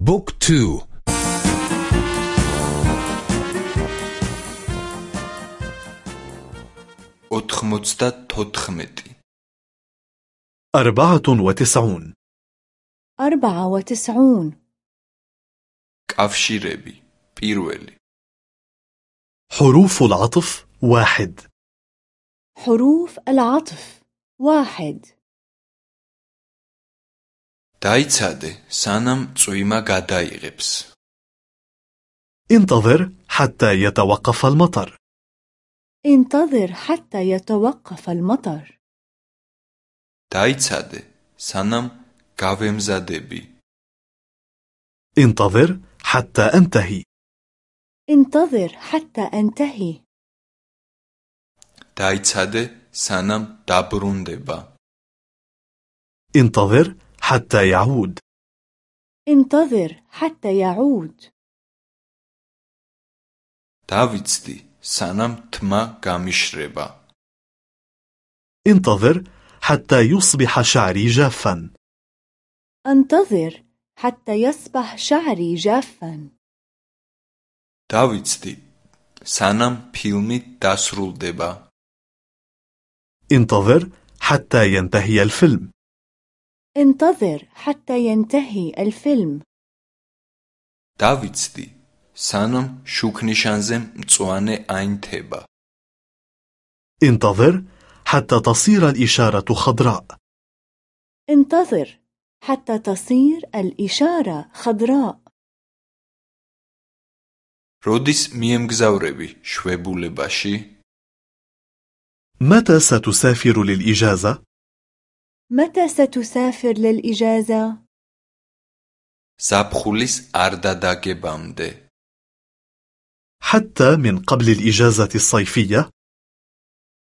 book two. ოთხმოცდათოთხმეტი. أربعة وتسعون. أربعة وتسعون. კავშირები პირველი. حروف العطف واحد. حروف العطف واحد. დაიცადე, სანამ წვიმა გადაიღებს. انتظر حتى يتوقف المطر. انتظر حتى يتوقف المطر. დაიცადე, სანამ გავემზადები. انتظر حتى أنتهي. انتظر حتى أنتهي. დაიცადე, სანამ დაბრუნდება. انتظر حتى يعود انتظر حتى يعود დავიცდი სანამ თმა გამიშრება انتظر حتى يصبح شعري جافا انتظر حتى يصبح شعري جافا დავიცდი სანამ ფილმი დასრულდება انتظر حتى ينتهي الفيلم انتظر حتى ينتهي الفيلم. დავიცდი, სანამ შუქნიშანზე მწوانه აინთება. انتظر حتى تصير الإشارة خضراء. انتظر حتى تصير الإشارة خضراء. როდის მიემგზავრები შვებულებაში? متى ستسافر للإجازة؟ متى ستسافر للإجازة؟ زابخوليس أردا داگبامده حتى من قبل الإجازة الصيفية؟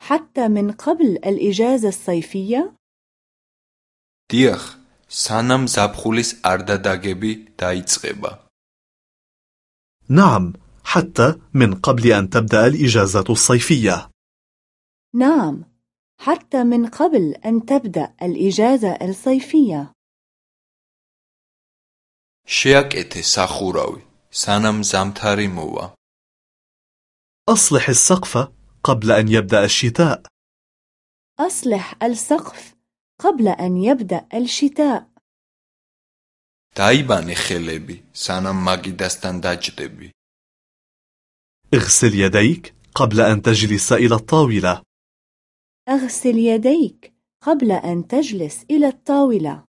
حتى من قبل الإجازة الصيفية؟ ديخ سانم زابخوليس أردا داگبي دايتسغبا نعم حتى من قبل أن تبدأ الإجازة الصيفية نعم حتى من قبل أن تبدأ الإجازة الصيفية. შეაკეთე სახურავი, სანამ ზამთარი მოვა. أصلح السقف قبل أن يبدأ الشتاء. أصلح السقف قبل أن يبدأ الشتاء. დაიბანე ხელები, სანამ მაგიდასთან დაჯდები. اغسل يديك قبل أن تجلس إلى الطاولة. اغسل يديك قبل أن تجلس إلى الطاولة.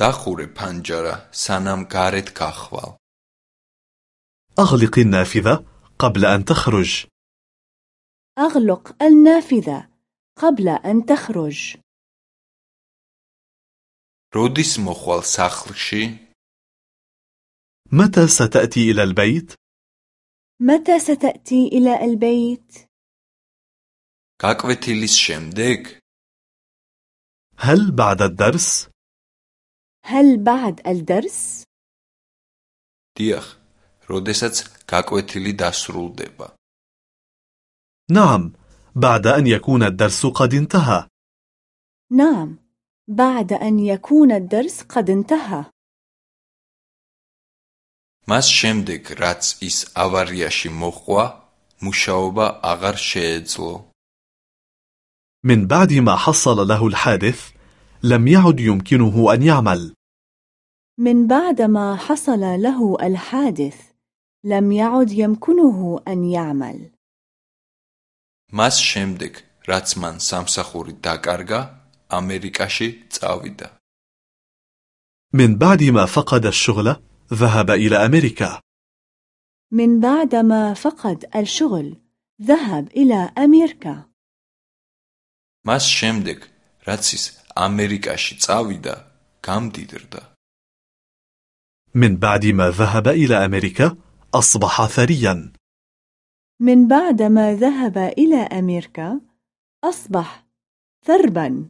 دخور پنجره سانم garეთ გახვალ. أغلق النافذة قبل أن تخرج. أغلق النافذة قبل أن تخرج. როდის მოხვალ სახლში? متى ستأتي إلى البيت؟ متى ستأتي إلى البيت؟ გაკვეთილის შემდეგ? هل بعد الدرس؟ هل بعد الدرس؟ დიახ, როდესაც გაკვეთილი დასრულდება. نعم، بعد أن يكون الدرس قد انتهى. نعم، بعد أن يكون الدرس قد انتهى. მას შემდეგ, რაც ის ავარიაში მოხვა, მუშაობა აღარ შეეძლო. من بعد ما حصل له الحادث لم يعد يمكنه أن يعمل من بعد ما حصل له الحادث لم يعد يمكنه أن يعمل მას შემდეგ, რაც მან სამსახური დაკარგა, ამერიკაში წავიდა. من بعد ما فقد الشغل ذهب إلى أمريكا. من بعد ما فقد الشغل ذهب إلى أمريكا. მას შემდეგ, რაც ის ამერიკაში წავიდა, გამდიდრდა. من بعد ما ذهب إلى أمريكا أصبح ثريا. من بعد ما ذهب إلى أمريكا أصبح ثربا.